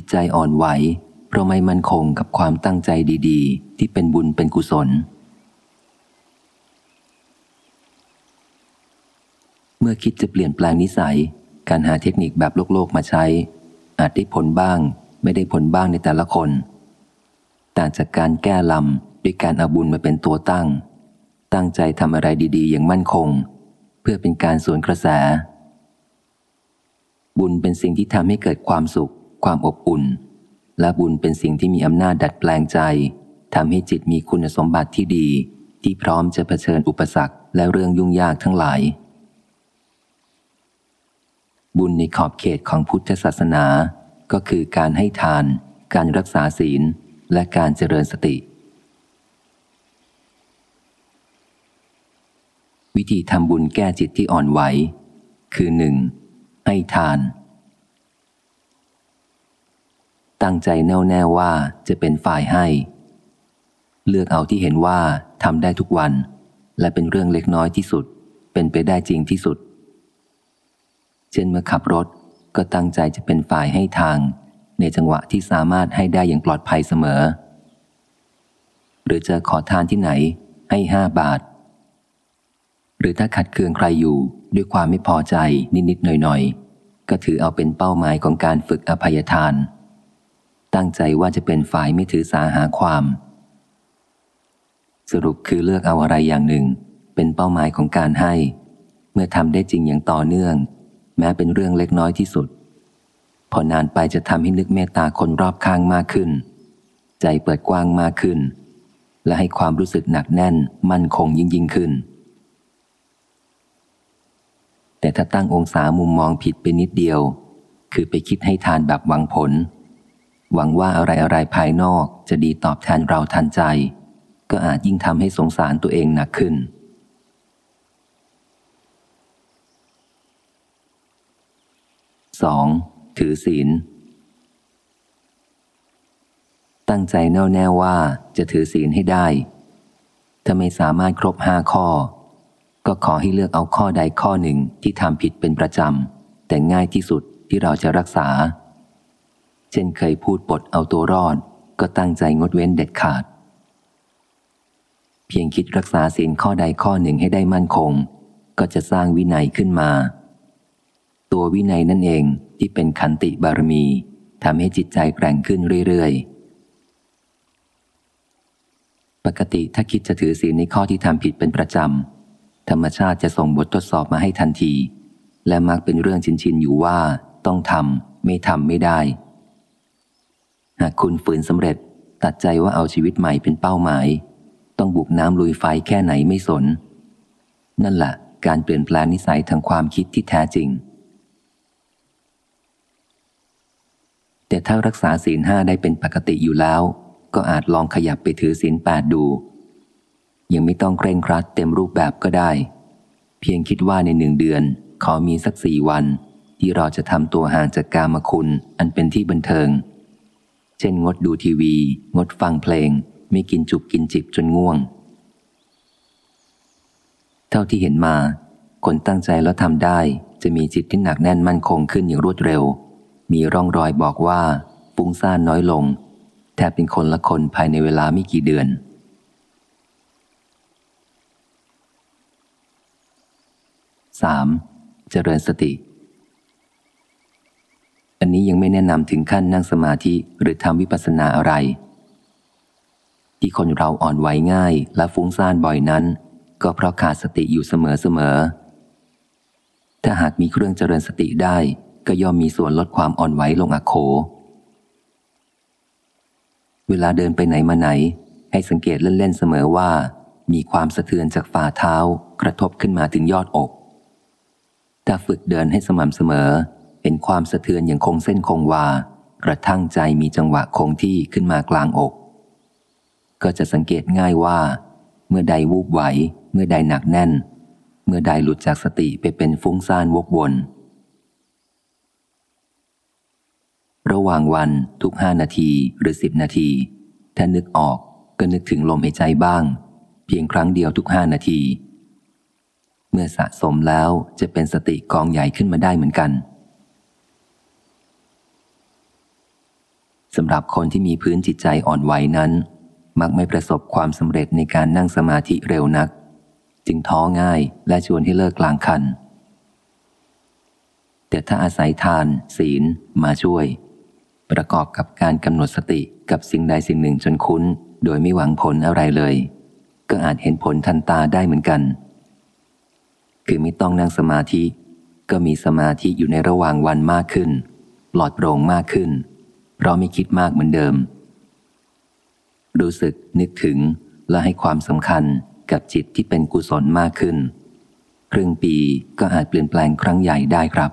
จิตใจอ่อนไหว เพราะไม่มั่นคงกับความตั้งใจดีๆ ที่เป็นบุญเป็นกุศล เมื่อคิดจะเปลี่ยนแปลงนิสัย การหาเทคนิคแบบโลกโลกมาใช้ อาจได้ผลบ้าง ไม่ได้ผลบ้างในแต่ละคน ต่างจากการแก้ลำด้วยการเอาบุญมาเป็นตัวตั้ง ตั้งใจทำอะไรดีๆ อย่างมั่นคง เพื่อเป็นการสวนกระแสบุญเป็นสิ่งที่ทำให้เกิดความสุข ความอบอุ่น และบุญเป็นสิ่งที่มีอำนาจดัดแปลงใจทำให้จิตมีคุณสมบัติที่ดี ที่พร้อมจะเผชิญอุปสรรคและเรื่องยุ่งยากทั้งหลาย บุญในขอบเขตของพุทธศาสนา ก็คือการให้ทาน การรักษาศีล และการเจริญสติ วิธีทำบุญแก้จิตที่อ่อนไหว คือหนึ่งให้ทาน ตั้งใจแน่วแน่ว่าจะเป็นฝ่ายให้ เลือกเอาที่เห็นว่าทำได้ทุกวัน และเป็นเรื่องเล็กน้อยที่สุด เป็นไปได้จริงที่สุด เช่นเมื่อขับรถก็ตั้งใจจะเป็นฝ่ายให้ทาง ในจังหวะที่สามารถให้ได้อย่างปลอดภัยเสมอ หรือจะขอทานที่ไหนให้ห้าบาท หรือถ้าขัดเคืองใครอยู่ด้วยความไม่พอใจนิดๆหน่อยๆ ก็ถือเอาเป็นเป้าหมายของการฝึกอภัยทาน ตั้งใจว่าจะเป็นฝ่ายไม่ถือสาหาความ สรุปคือเลือกเอาอะไรอย่างหนึ่ง เป็นเป้าหมายของการให้ เมื่อทำได้จริงอย่างต่อเนื่อง แม้เป็นเรื่องเล็กน้อยที่สุด พอนานไปจะทำให้นึกเมตตาคนรอบข้างมากขึ้น ใจเปิดกว้างมากขึ้น และให้ความรู้สึกหนักแน่น มั่นคงยิ่งยิ่งขึ้น แต่ถ้าตั้งองศามุมมองผิดไปนิดเดียว คือไปคิดให้ทานแบบหวังผล หวังว่าอะไรอะไรภายนอกจะดีตอบแทนเราทันใจ ก็อาจยิ่งทำให้สงสารตัวเองหนักขึ้น 2. ถือศีล ตั้งใจแน่วแน่ว่าจะถือศีลให้ได้ ถ้าไม่สามารถครบห้าข้อ ก็ขอให้เลือกเอาข้อใดข้อหนึ่งที่ทำผิดเป็นประจำ แต่ง่ายที่สุดที่เราจะรักษา เช่นเคยพูดปดเอาตัวรอด ก็ตั้งใจงดเว้นเด็ดขาด เพียงคิดรักษาศีลข้อใดข้อหนึ่งให้ได้มั่นคง ก็จะสร้างวินัยขึ้นมา ตัววินัยนั่นเองที่เป็นขันติบารมีทำให้จิตใจแกร่งขึ้นเรื่อยๆ ปกติถ้าคิดจะถือศีลในข้อที่ทำผิดเป็นประจำ ธรรมชาติจะส่งบททดสอบมาให้ทันที และมักเป็นเรื่องชินๆอยู่ว่า ต้องทำไม่ทำไม่ได้ หากคุณฝืนสำเร็จ ตัดใจว่าเอาชีวิตใหม่เป็นเป้าหมาย ต้องบุกน้ำลุยไฟแค่ไหนไม่สน นั่นแหละการเปลี่ยนแปลงนิสัยทางความคิดที่แท้จริง แต่ถ้ารักษาศีลห้าได้เป็นปกติอยู่แล้ว ก็อาจลองขยับไปถือศีลแปดดู ยังไม่ต้องเคร่งครัดเต็มรูปแบบก็ได้ เพียงคิดว่าในหนึ่งเดือน ขอมีสักสี่วัน ที่เราจะทำตัวห่างจากกามคุณอันเป็นที่บันเทิง เช่นงดดูทีวี งดฟังเพลง ไม่กินจุบกินจิบจนง่วง เท่าที่เห็นมา คนตั้งใจแล้วทำได้จะมีจิตที่หนักแน่นมั่นคงขึ้นอย่างรวดเร็ว มีร่องรอยบอกว่าฟุ้งซ่านน้อยลง แทบเป็นคนละคนภายในเวลาไม่กี่เดือน 3. เจริญสติ นนี้ยังไม่แนะนำถึงขั้นนั่งสมาธิหรือทำวิปัสสนาอะไร ที่คนเราอ่อนไหวง่ายและฟุ้งซ่านบ่อยนั้น ก็เพราะขาดสติอยู่เสมอๆถ้าหากมีเครื่องเจริญสติได้ ก็ย่อมมีส่วนลดความอ่อนไหวลงอโขเวลาเดินไปไหนมาไหน ให้สังเกตเล่นๆเสมอว่า มีความสะเทือนจากฝ่าเท้ากระทบขึ้นมาถึงยอดอก ถ้าฝึกเดินให้สม่ำเสมอ เห็นความสะเทือนอย่างคงเส้นคงวา กระทั่งใจมีจังหวะคงที่ขึ้นมากลางอก ก็จะสังเกตง่ายว่า เมื่อใดวูบไหว เมื่อใดหนักแน่น เมื่อใดหลุดจากสติไปเป็นฟุ้งซ่านวกวน ระหว่างวันทุกห้านาทีหรือสิบนาที ถ้านึกออกก็นึกถึงลมหายใจบ้าง เพียงครั้งเดียวทุกห้านาที เมื่อสะสมแล้วจะเป็นสติกองใหญ่ขึ้นมาได้เหมือนกัน สำหรับคนที่มีพื้นจิตใจอ่อนไหวนั้น มักไม่ประสบความสำเร็จในการนั่งสมาธิเร็วนัก จึงท้อง่ายและชวนให้เลิกกลางคัน แต่ถ้าอาศัยทาน ศีล มาช่วย ประกอบกับการกำหนดสติกับสิ่งใดสิ่งหนึ่งจนคุ้น โดยไม่หวังผลอะไรเลย ก็อาจเห็นผลทันตาได้เหมือนกัน คือไม่ต้องนั่งสมาธิ ก็มีสมาธิอยู่ในระหว่างวันมากขึ้น ปลอดโปร่งมากขึ้น เพราะไม่คิดมากเหมือนเดิม รู้สึกนึกถึงและให้ความสำคัญกับจิตที่เป็นกุศลมากขึ้น ครึ่งปีก็อาจเปลี่ยนแปลงครั้งใหญ่ได้ครับ